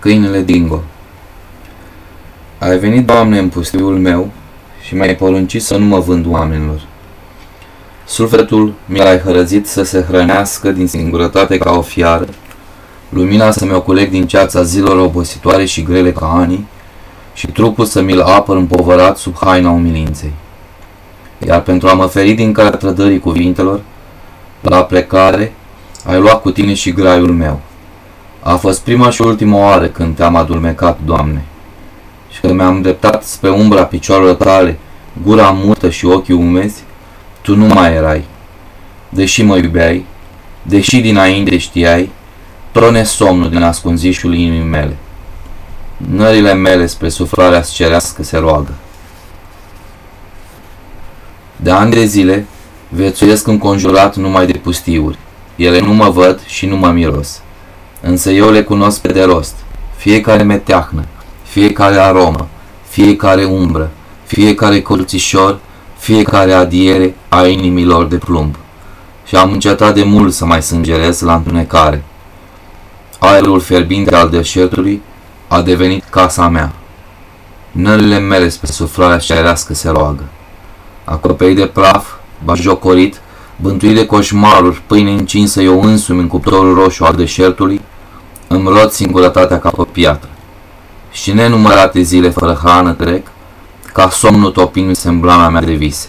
Câinele Dingo Ai venit, Doamne, în pustiul meu și mi-ai poruncit să nu mă vând oamenilor. Sufletul mi l-ai hărăzit să se hrănească din singurătate ca o fiară, lumina să mi-o culeg din ceața zilor obositoare și grele ca ani, și trupul să mi-l apăr împovărat sub haina umilinței. Iar pentru a mă feri din calea trădării cuvintelor, la plecare, ai luat cu tine și graiul meu. A fost prima și ultima oară când te-am adulmecat, Doamne, și când mi-am îndreptat spre umbra picioarelor tale, gura mută și ochii umezi, tu nu mai erai. Deși mă iubeai, deși dinainte știai, trone somnul din ascunzișul inimii mele. Nările mele spre suflarea cerească se roagă. De ani de zile, viețuiesc înconjurat numai de pustiuri. Ele nu mă văd și nu mă miros. Însă eu le cunosc pe de rost. Fiecare meteahnă, fiecare aromă, fiecare umbră, fiecare colțișor, fiecare adiere a inimilor de plumb. Și am încetat de mult să mai sângerez la întunecare. Aerul fierbinte al deșertului a devenit casa mea. Nările mele spre suflarea cerească se roagă. Acoperit de praf, bajocorit, bântuit de coșmaruri, pâine încinsă eu însumi în cuptorul roșu al deșertului, îmi rot singurătatea ca pe piatră. Și nenumărate zile fără hrană trec, ca somnul topindu-se în blana mea de vise.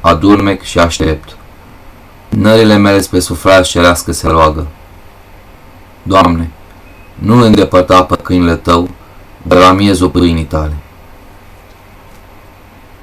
Adurmec și aștept. Nările mele spre suflarea cerească se roagă. Doamne, nu îl îndepărta pe câinile tău de la miezul pâinii tale.